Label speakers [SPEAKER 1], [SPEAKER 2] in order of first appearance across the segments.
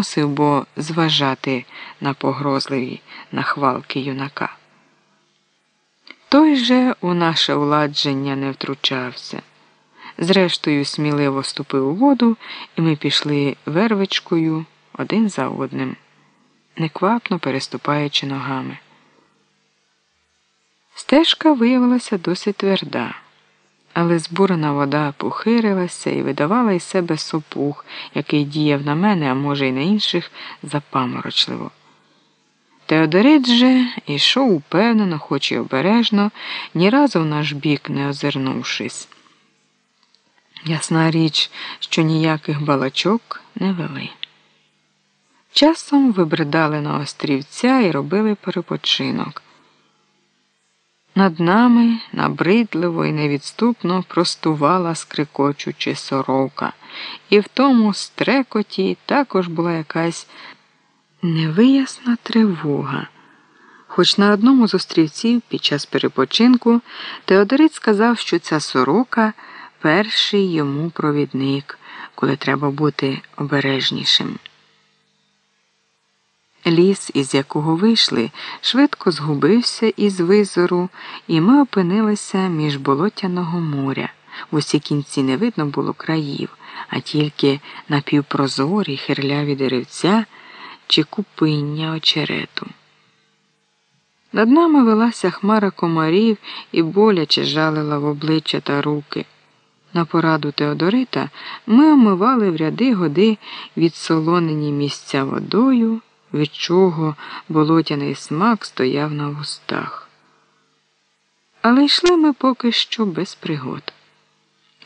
[SPEAKER 1] мусив бо зважати на погрозливі нахвалки юнака. Той же у наше уладження не втручався. Зрештою, сміливо ступив у воду, і ми пішли вервичкою один за одним, неквапно переступаючи ногами. Стежка виявилася досить тверда, але збурена вода похирилася і видавала із себе сопух, який діяв на мене, а може, й на інших, запаморочливо. Теодорит же йшов упевнено, хоч і обережно, ні разу в наш бік не озирнувшись. Ясна річ, що ніяких балачок не вели. Часом вибридали на острівця і робили перепочинок. Над нами набридливо і невідступно простувала скрикочучи сорока, і в тому стрекоті також була якась невиясна тривога. Хоч на одному з острівців під час перепочинку Теодорит сказав, що ця сорока перший йому провідник, коли треба бути обережнішим. Ліс, із якого вийшли, швидко згубився із визору, і ми опинилися між болотяного моря. В усі кінці не видно було країв, а тільки напівпрозорі хирляві деревця чи купиння очерету. Над нами велася хмара комарів і боляче жалила в обличчя та руки. На пораду Теодорита ми омивали в ряди годи відсолонені місця водою, від чого болотяний смак стояв на вустах. Але йшли ми поки що без пригод.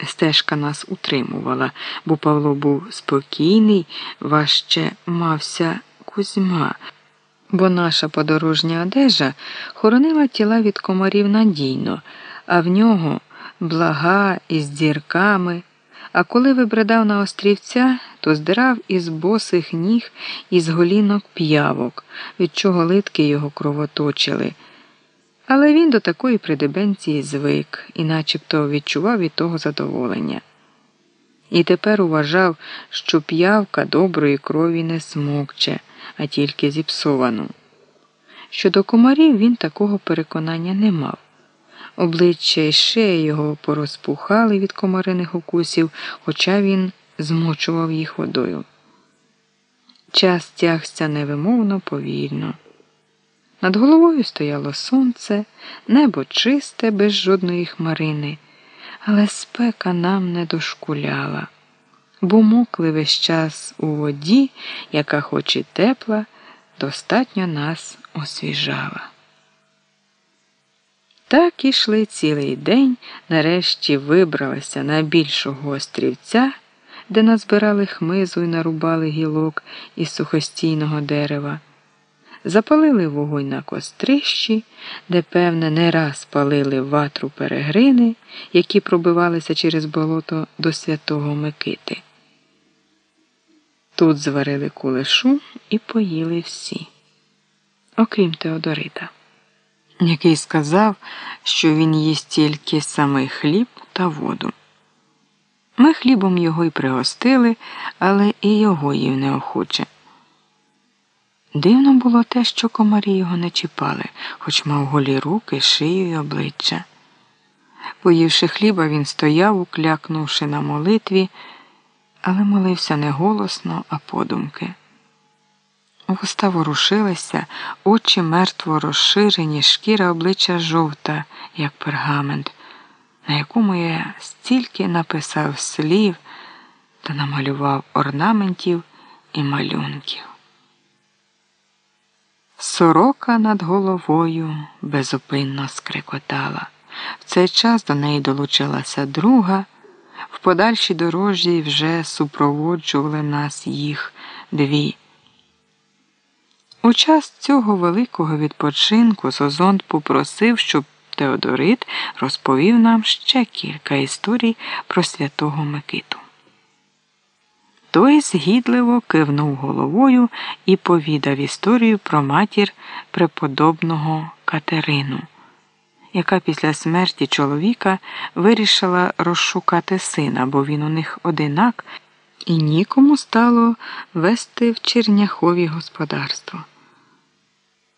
[SPEAKER 1] Стежка нас утримувала, бо Павло був спокійний, важче мався Кузьма, бо наша подорожня одежа хоронила тіла від комарів надійно, а в нього блага із дірками. А коли вибридав на острівця, то здирав із босих ніг із голінок п'явок, від чого литки його кровоточили. Але він до такої придебенції звик і начебто відчував від того задоволення. І тепер уважав, що п'явка доброї крові не смокче, а тільки зіпсовану. Щодо комарів він такого переконання не мав. Обличчя і шея його порозпухали від комариних укусів, хоча він змочував їх водою. Час тягся невимовно повільно. Над головою стояло сонце, небо чисте, без жодної хмарини, але спека нам не дошкуляла, бо мокли весь час у воді, яка, хоч і тепла, достатньо нас освіжала. Так ішли цілий день, нарешті вибралися на більшого острівця, де назбирали хмизу і нарубали гілок із сухостійного дерева. Запалили вогонь на кострищі, де, певне, не раз палили ватру перегрини, які пробивалися через болото до святого Микити. Тут зварили кулешу і поїли всі, окрім Теодорита який сказав, що він їсть тільки самий хліб та воду. Ми хлібом його й пригостили, але і його їв неохоче. Дивно було те, що комарі його не чіпали, хоч мав голі руки, шию й обличчя. Поївши хліба, він стояв, уклякнувши на молитві, але молився не голосно, а подумки. Вуста ворушилися, очі мертво розширені, шкіра обличчя жовта, як пергамент, на якому я стільки написав слів та намалював орнаментів і малюнків. Сорока над головою безупинно скрикотала. В цей час до неї долучилася друга. В подальшій дорожі вже супроводжували нас їх дві. У час цього великого відпочинку Зозонт попросив, щоб Теодорит розповів нам ще кілька історій про святого Микиту. Той згідливо кивнув головою і повідав історію про матір преподобного Катерину, яка після смерті чоловіка вирішила розшукати сина, бо він у них одинак. і нікому стало вести в Черняхові господарство.